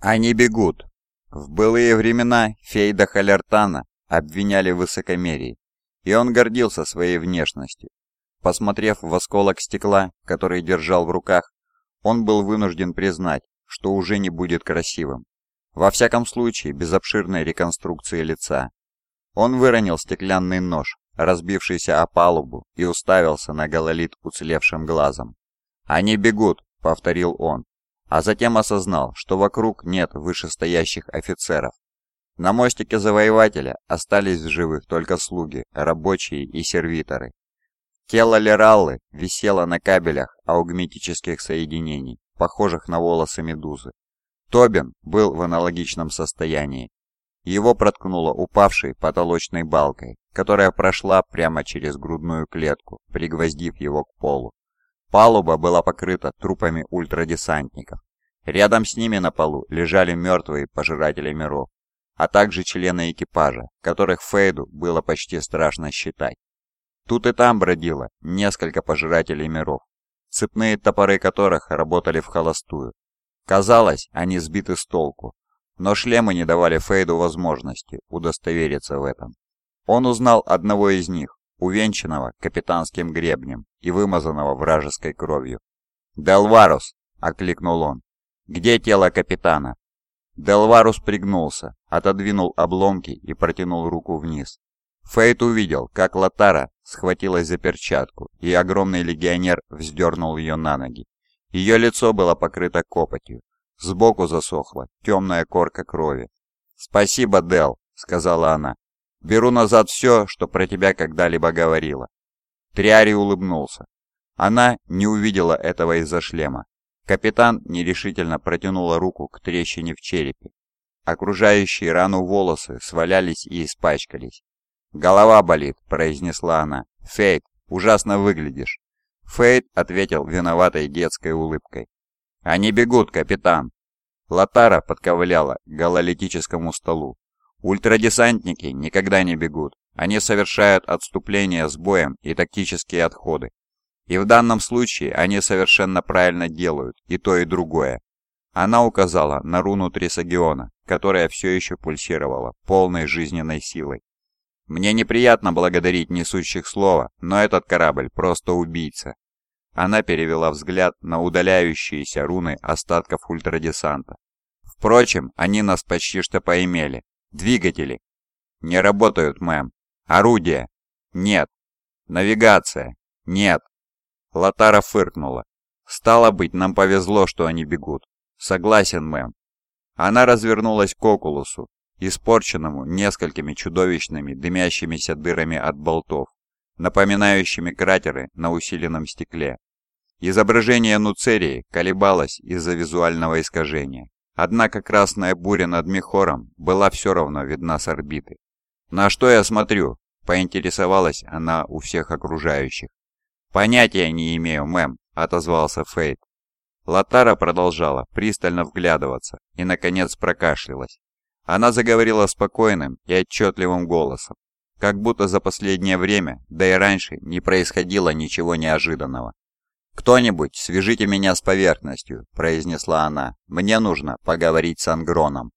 Они бегут. В былые времена Фейда Халертана обвиняли в высокомерии, и он гордился своей внешностью. Посмотрев в осколок стекла, который держал в руках, он был вынужден признать, что уже не будет красивым. Во всяком случае, без обширной реконструкции лица. Он выронил стеклянный нож, разбившийся о палубу, и уставился на гололит уцелевшим глазом. «Они бегут», — повторил он, а затем осознал, что вокруг нет вышестоящих офицеров. На мостике завоевателя остались в живых только слуги, рабочие и сервиторы. Тело Лераллы висело на кабелях аугметических соединений, похожих на волосы медузы. Тобин был в аналогичном состоянии. Его проткнуло упавшей потолочной балкой, которая прошла прямо через грудную клетку, пригвоздив его к полу. Палуба была покрыта трупами ультрадесантников. Рядом с ними на полу лежали мертвые пожиратели миров, а также члены экипажа, которых Фейду было почти страшно считать. Тут и там бродило несколько пожирателей миров, цепные топоры которых работали в холостую. Казалось, они сбиты с толку, но шлемы не давали Фейду возможности удостовериться в этом. Он узнал одного из них, увенчанного капитанским гребнем и вымазанного вражеской кровью. «Делварус!» — окликнул он. «Где тело капитана?» Делварус пригнулся, отодвинул обломки и протянул руку вниз. Фейт увидел, как Латара схватилась за перчатку, и огромный легионер вздернул ее на ноги. Ее лицо было покрыто копотью. Сбоку засохла темная корка крови. «Спасибо, Дел», — сказала она. Беру назад все, что про тебя когда-либо говорила». Триари улыбнулся. Она не увидела этого из-за шлема. Капитан нерешительно протянула руку к трещине в черепе. Окружающие рану волосы свалялись и испачкались. «Голова болит», — произнесла она. «Фейт, ужасно выглядишь». Фейт ответил виноватой детской улыбкой. «Они бегут, капитан». Латара подковыляла к гололитическому столу. Ультрадесантники никогда не бегут. Они совершают отступление с боем и тактические отходы. И в данном случае они совершенно правильно делают и то, и другое. Она указала на руну Трисагиона, которая все еще пульсировала полной жизненной силой. «Мне неприятно благодарить несущих слова, но этот корабль просто убийца». Она перевела взгляд на удаляющиеся руны остатков ультрадесанта. Впрочем, они нас почти что поимели. Двигатели. Не работают, мэм. Орудия. Нет. Навигация. Нет. Латара фыркнула. Стало быть, нам повезло, что они бегут. Согласен, мэм. Она развернулась к Окулусу, испорченному несколькими чудовищными дымящимися дырами от болтов, напоминающими кратеры на усиленном стекле. Изображение Нуцерии колебалось из-за визуального искажения. Однако красная буря над Мехором была все равно видна с орбиты. «На что я смотрю?» – поинтересовалась она у всех окружающих. «Понятия не имею, мэм», – отозвался Фейт. Латара продолжала пристально вглядываться и, наконец, прокашлялась. Она заговорила спокойным и отчетливым голосом, как будто за последнее время, да и раньше, не происходило ничего неожиданного. «Кто-нибудь, свяжите меня с поверхностью», — произнесла она. «Мне нужно поговорить с Ангроном».